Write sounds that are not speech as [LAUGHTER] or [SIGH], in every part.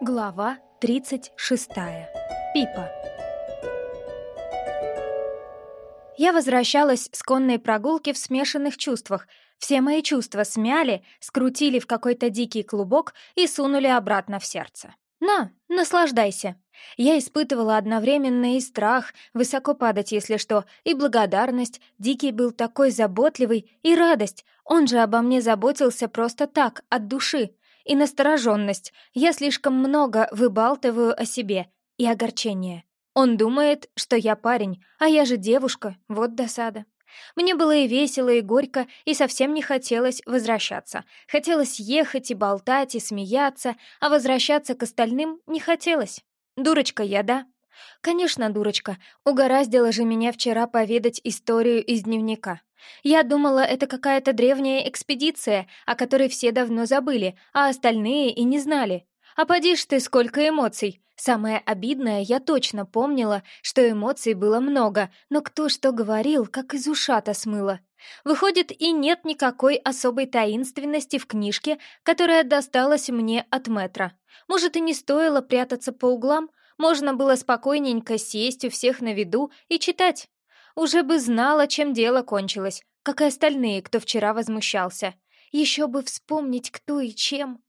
Глава 36. Пипа. Я возвращалась с конной прогулки в смешанных чувствах. Все мои чувства смяли, скрутили в какой-то дикий клубок и сунули обратно в сердце. «На, наслаждайся!» Я испытывала одновременно и страх, высоко падать, если что, и благодарность. Дикий был такой заботливый, и радость. Он же обо мне заботился просто так, от души и настороженность. Я слишком много выбалтываю о себе. И огорчение. Он думает, что я парень, а я же девушка. Вот досада. Мне было и весело, и горько, и совсем не хотелось возвращаться. Хотелось ехать и болтать, и смеяться, а возвращаться к остальным не хотелось. Дурочка я, да? Конечно, дурочка. Угораздило же меня вчера поведать историю из дневника. Я думала, это какая-то древняя экспедиция, о которой все давно забыли, а остальные и не знали. А поди ж ты, сколько эмоций! Самое обидное, я точно помнила, что эмоций было много, но кто что говорил, как из ушата смыло. Выходит, и нет никакой особой таинственности в книжке, которая досталась мне от метра. Может, и не стоило прятаться по углам, можно было спокойненько сесть у всех на виду и читать. Уже бы знала, чем дело кончилось, как и остальные, кто вчера возмущался. Еще бы вспомнить, кто и чем.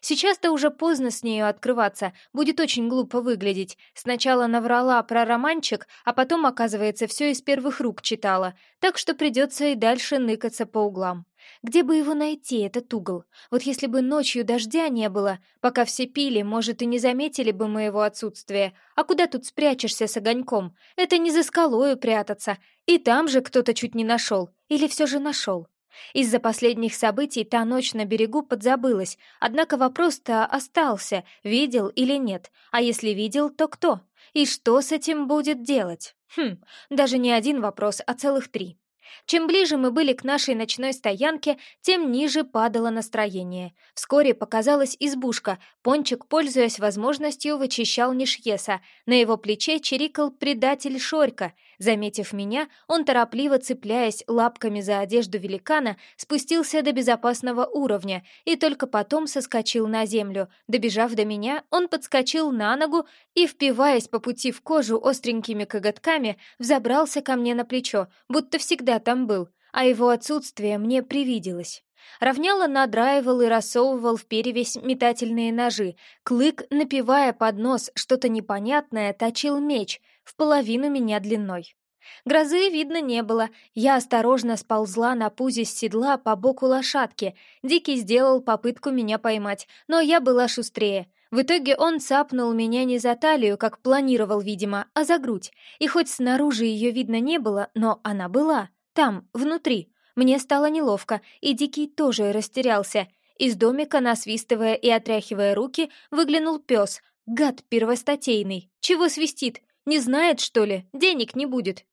Сейчас-то уже поздно с нею открываться, будет очень глупо выглядеть. Сначала наврала про романчик, а потом, оказывается, все из первых рук читала, так что придется и дальше ныкаться по углам. Где бы его найти, этот угол? Вот если бы ночью дождя не было, пока все пили, может, и не заметили бы моего отсутствия. А куда тут спрячешься с огоньком? Это не за скалою прятаться. И там же кто-то чуть не нашел. Или все же нашел. Из-за последних событий та ночь на берегу подзабылась, однако вопрос-то остался, видел или нет, а если видел, то кто? И что с этим будет делать? Хм, даже не один вопрос, а целых три. Чем ближе мы были к нашей ночной стоянке, тем ниже падало настроение. Вскоре показалась избушка. Пончик, пользуясь возможностью, вычищал Нишьеса. На его плече чирикал предатель Шорька. Заметив меня, он, торопливо цепляясь лапками за одежду великана, спустился до безопасного уровня и только потом соскочил на землю. Добежав до меня, он подскочил на ногу и, впиваясь по пути в кожу остренькими коготками, взобрался ко мне на плечо, будто всегда там был, а его отсутствие мне привиделось. Равняло надраивал и рассовывал в перевесь метательные ножи. Клык, напивая под нос что-то непонятное, точил меч, в половину меня длиной. Грозы видно не было. Я осторожно сползла на пузе с седла по боку лошадки. Дикий сделал попытку меня поймать, но я была шустрее. В итоге он цапнул меня не за талию, как планировал, видимо, а за грудь. И хоть снаружи ее видно не было, но она была. Там, внутри. Мне стало неловко, и Дикий тоже растерялся. Из домика, насвистывая и отряхивая руки, выглянул пес. Гад первостатейный. Чего свистит? Не знает, что ли? Денег не будет.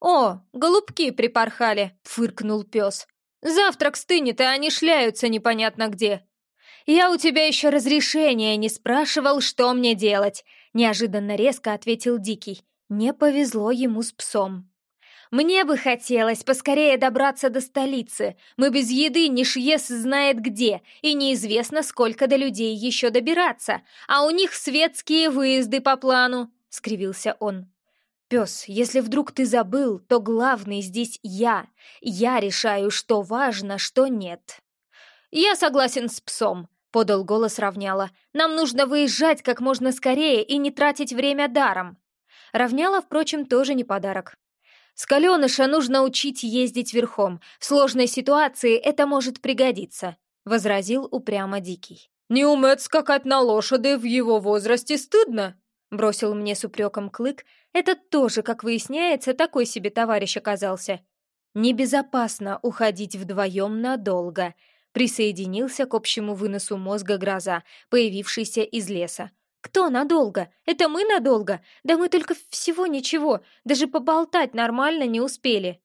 «О, голубки припорхали!» — фыркнул пес. «Завтрак стынет, и они шляются непонятно где». «Я у тебя еще разрешения не спрашивал, что мне делать», — неожиданно резко ответил Дикий. Не повезло ему с псом. Мне бы хотелось поскорее добраться до столицы. Мы без еды ни шьес знает где, и неизвестно, сколько до людей еще добираться. А у них светские выезды по плану», — скривился он. «Пес, если вдруг ты забыл, то главный здесь я. Я решаю, что важно, что нет». «Я согласен с псом», — подал голос Равняла. «Нам нужно выезжать как можно скорее и не тратить время даром». Равняла, впрочем, тоже не подарок. «Скаленыша нужно учить ездить верхом. В сложной ситуации это может пригодиться», — возразил упрямо Дикий. «Не уметь скакать на лошади в его возрасте стыдно», — бросил мне с упреком Клык. Этот тоже, как выясняется, такой себе товарищ оказался. «Небезопасно уходить вдвоем надолго», — присоединился к общему выносу мозга гроза, появившийся из леса. «Кто надолго? Это мы надолго? Да мы только всего ничего, даже поболтать нормально не успели».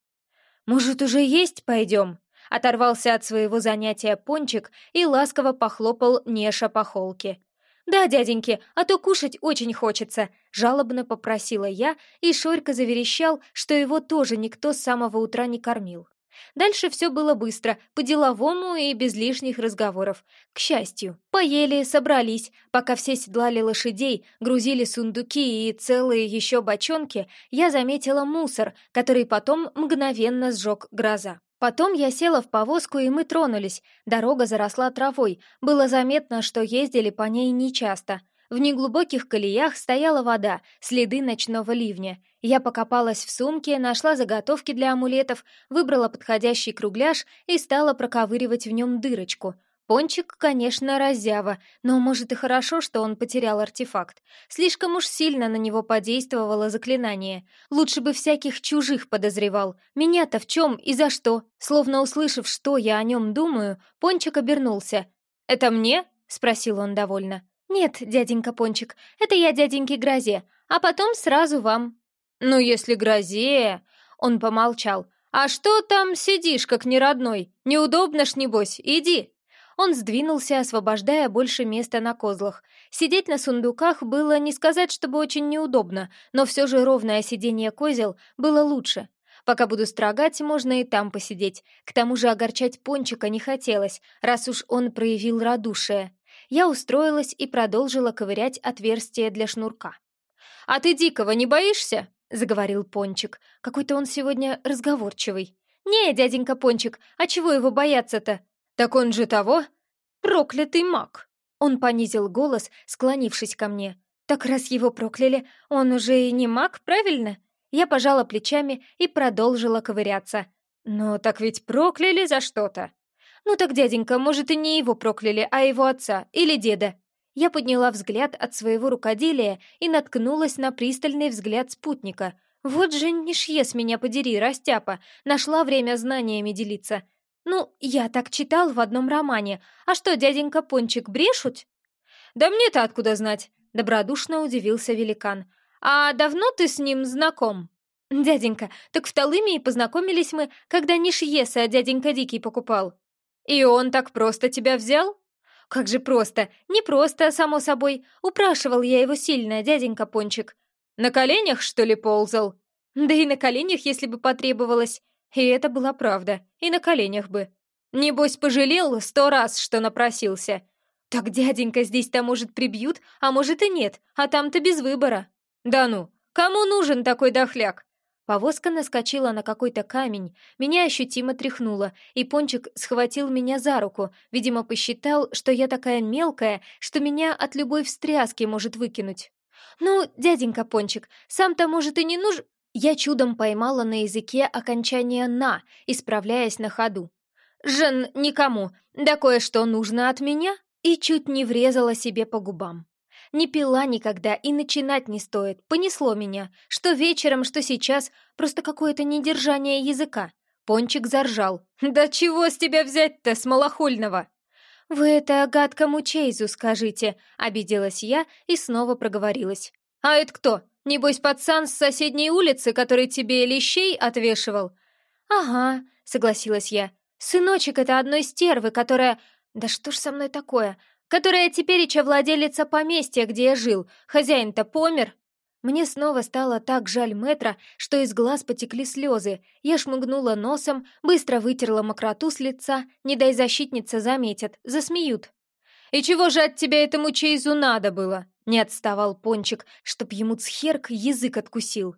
«Может, уже есть пойдем?» Оторвался от своего занятия пончик и ласково похлопал Неша по холке. «Да, дяденьки, а то кушать очень хочется», — жалобно попросила я, и Шорька заверещал, что его тоже никто с самого утра не кормил. Дальше все было быстро, по-деловому и без лишних разговоров. К счастью, поели, собрались. Пока все седлали лошадей, грузили сундуки и целые еще бочонки, я заметила мусор, который потом мгновенно сжег гроза. Потом я села в повозку, и мы тронулись. Дорога заросла травой. Было заметно, что ездили по ней нечасто. В неглубоких колеях стояла вода, следы ночного ливня. Я покопалась в сумке, нашла заготовки для амулетов, выбрала подходящий кругляш и стала проковыривать в нем дырочку. Пончик, конечно, раззява, но, может, и хорошо, что он потерял артефакт. Слишком уж сильно на него подействовало заклинание. Лучше бы всяких чужих подозревал. Меня-то в чем и за что? Словно услышав, что я о нем думаю, Пончик обернулся. «Это мне?» — спросил он довольно. «Нет, дяденька Пончик, это я дяденьке Грозе, а потом сразу вам». «Ну, если Грозе...» Он помолчал. «А что там сидишь, как неродной? Неудобно ж, небось, иди!» Он сдвинулся, освобождая больше места на козлах. Сидеть на сундуках было не сказать, чтобы очень неудобно, но все же ровное сиденье козел было лучше. Пока буду строгать, можно и там посидеть. К тому же огорчать Пончика не хотелось, раз уж он проявил радушие я устроилась и продолжила ковырять отверстие для шнурка. «А ты дикого не боишься?» — заговорил Пончик. Какой-то он сегодня разговорчивый. «Не, дяденька Пончик, а чего его бояться-то?» «Так он же того? Проклятый маг!» Он понизил голос, склонившись ко мне. «Так раз его прокляли, он уже и не маг, правильно?» Я пожала плечами и продолжила ковыряться. «Ну, так ведь прокляли за что-то!» «Ну так, дяденька, может, и не его прокляли, а его отца или деда?» Я подняла взгляд от своего рукоделия и наткнулась на пристальный взгляд спутника. «Вот же не шьес меня подери, растяпа! Нашла время знаниями делиться!» «Ну, я так читал в одном романе. А что, дяденька Пончик, брешут?» «Да мне-то откуда знать?» — добродушно удивился великан. «А давно ты с ним знаком?» «Дяденька, так в Талымии познакомились мы, когда не Шьеса дяденька Дикий покупал». «И он так просто тебя взял?» «Как же просто! Не просто, само собой. Упрашивал я его сильно, дяденька Пончик». «На коленях, что ли, ползал?» «Да и на коленях, если бы потребовалось». И это была правда. И на коленях бы. Небось, пожалел сто раз, что напросился. «Так дяденька здесь-то, может, прибьют, а может и нет, а там-то без выбора». «Да ну, кому нужен такой дохляк? Повозка наскочила на какой-то камень, меня ощутимо тряхнуло, и Пончик схватил меня за руку, видимо, посчитал, что я такая мелкая, что меня от любой встряски может выкинуть. «Ну, дяденька Пончик, сам-то, может, и не нужен...» Я чудом поймала на языке окончание «на», исправляясь на ходу. «Жен, никому, да кое-что нужно от меня?» и чуть не врезала себе по губам. Не пила никогда и начинать не стоит. Понесло меня. Что вечером, что сейчас. Просто какое-то недержание языка. Пончик заржал. [LAUGHS] «Да чего с тебя взять-то, смолохольного?» «Вы это гадкому Чейзу скажите», — обиделась я и снова проговорилась. «А это кто? Небось, пацан с соседней улицы, который тебе лещей отвешивал?» «Ага», — согласилась я. «Сыночек — это одной стервы, которая...» «Да что ж со мной такое? Которая тепереча владелица поместья, где я жил. Хозяин-то помер. Мне снова стало так жаль Метра, что из глаз потекли слезы. Я шмыгнула носом, быстро вытерла мокроту с лица. Не дай защитница заметят, засмеют. «И чего же от тебя этому Чейзу надо было?» Не отставал Пончик, чтоб ему цхерк язык откусил.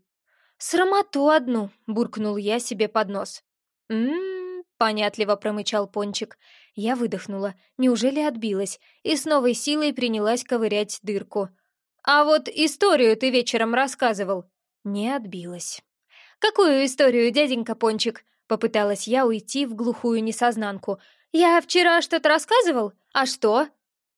«Срамоту одну!» — буркнул я себе под нос. «М-м-м», понятливо промычал Пончик. Я выдохнула. Неужели отбилась? И с новой силой принялась ковырять дырку. «А вот историю ты вечером рассказывал». Не отбилась. «Какую историю, дяденька Пончик?» Попыталась я уйти в глухую несознанку. «Я вчера что-то рассказывал? А что?»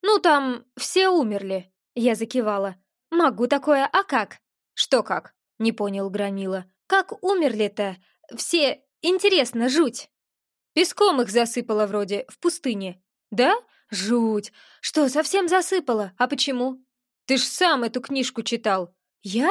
«Ну, там все умерли». Я закивала. «Могу такое, а как?» «Что как?» — не понял Громила. «Как умерли-то? Все... Интересно, жуть!» Песком их засыпало вроде, в пустыне. Да? Жуть! Что, совсем засыпало? А почему? Ты ж сам эту книжку читал. Я?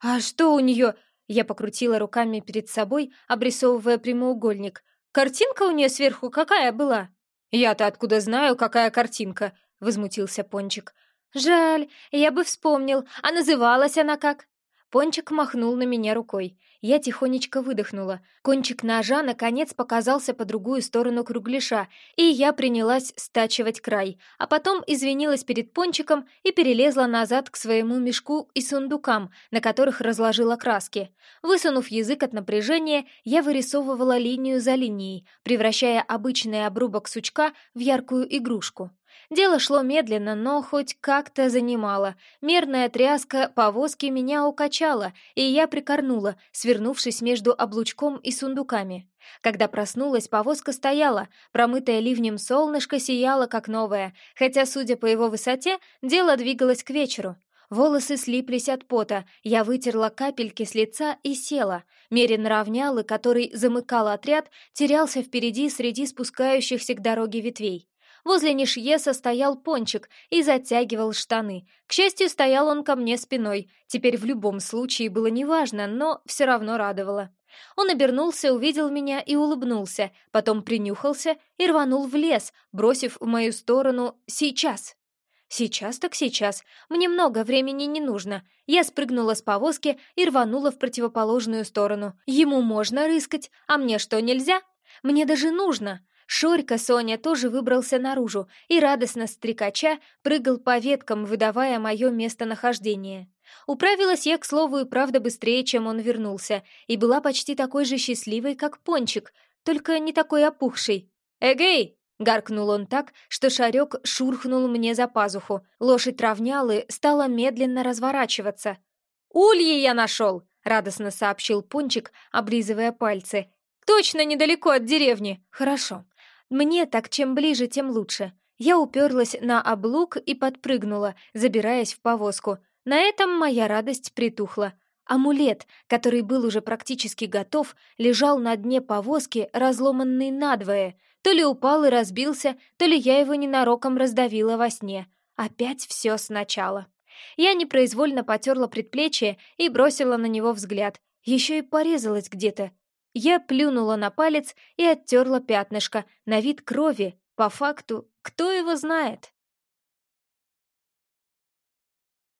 А что у нее? Я покрутила руками перед собой, обрисовывая прямоугольник. Картинка у нее сверху какая была? Я-то откуда знаю, какая картинка? Возмутился Пончик. Жаль, я бы вспомнил. А называлась она как? Пончик махнул на меня рукой. Я тихонечко выдохнула. Кончик ножа наконец показался по другую сторону кругляша, и я принялась стачивать край, а потом извинилась перед Пончиком и перелезла назад к своему мешку и сундукам, на которых разложила краски. Высунув язык от напряжения, я вырисовывала линию за линией, превращая обычный обрубок сучка в яркую игрушку. Дело шло медленно, но хоть как-то занимало. Мерная тряска повозки меня укачала, и я прикорнула, свернувшись между облучком и сундуками. Когда проснулась, повозка стояла, промытое ливнем солнышко сияло как новое, хотя, судя по его высоте, дело двигалось к вечеру. Волосы слиплись от пота, я вытерла капельки с лица и села. Мерин равнялы, который замыкал отряд, терялся впереди среди спускающихся к дороге ветвей. Возле Нишьеса стоял пончик и затягивал штаны. К счастью, стоял он ко мне спиной. Теперь в любом случае было неважно, но все равно радовало. Он обернулся, увидел меня и улыбнулся, потом принюхался и рванул в лес, бросив в мою сторону «сейчас». Сейчас так сейчас. Мне много времени не нужно. Я спрыгнула с повозки и рванула в противоположную сторону. Ему можно рыскать, а мне что, нельзя? Мне даже нужно. Шорька Соня тоже выбрался наружу и, радостно стрекача, прыгал по веткам, выдавая мое местонахождение. Управилась я, к слову, и правда быстрее, чем он вернулся, и была почти такой же счастливой, как Пончик, только не такой опухший. «Эгей!» — гаркнул он так, что шарек шурхнул мне за пазуху. Лошадь равнялы стала медленно разворачиваться. «Ульи я нашел!» — радостно сообщил Пончик, облизывая пальцы. «Точно недалеко от деревни! Хорошо. Мне так чем ближе, тем лучше. Я уперлась на облук и подпрыгнула, забираясь в повозку. На этом моя радость притухла. Амулет, который был уже практически готов, лежал на дне повозки, разломанный надвое. То ли упал и разбился, то ли я его ненароком раздавила во сне. Опять все сначала. Я непроизвольно потерла предплечье и бросила на него взгляд. Еще и порезалась где-то. Я плюнула на палец и оттерла пятнышко, на вид крови. По факту, кто его знает?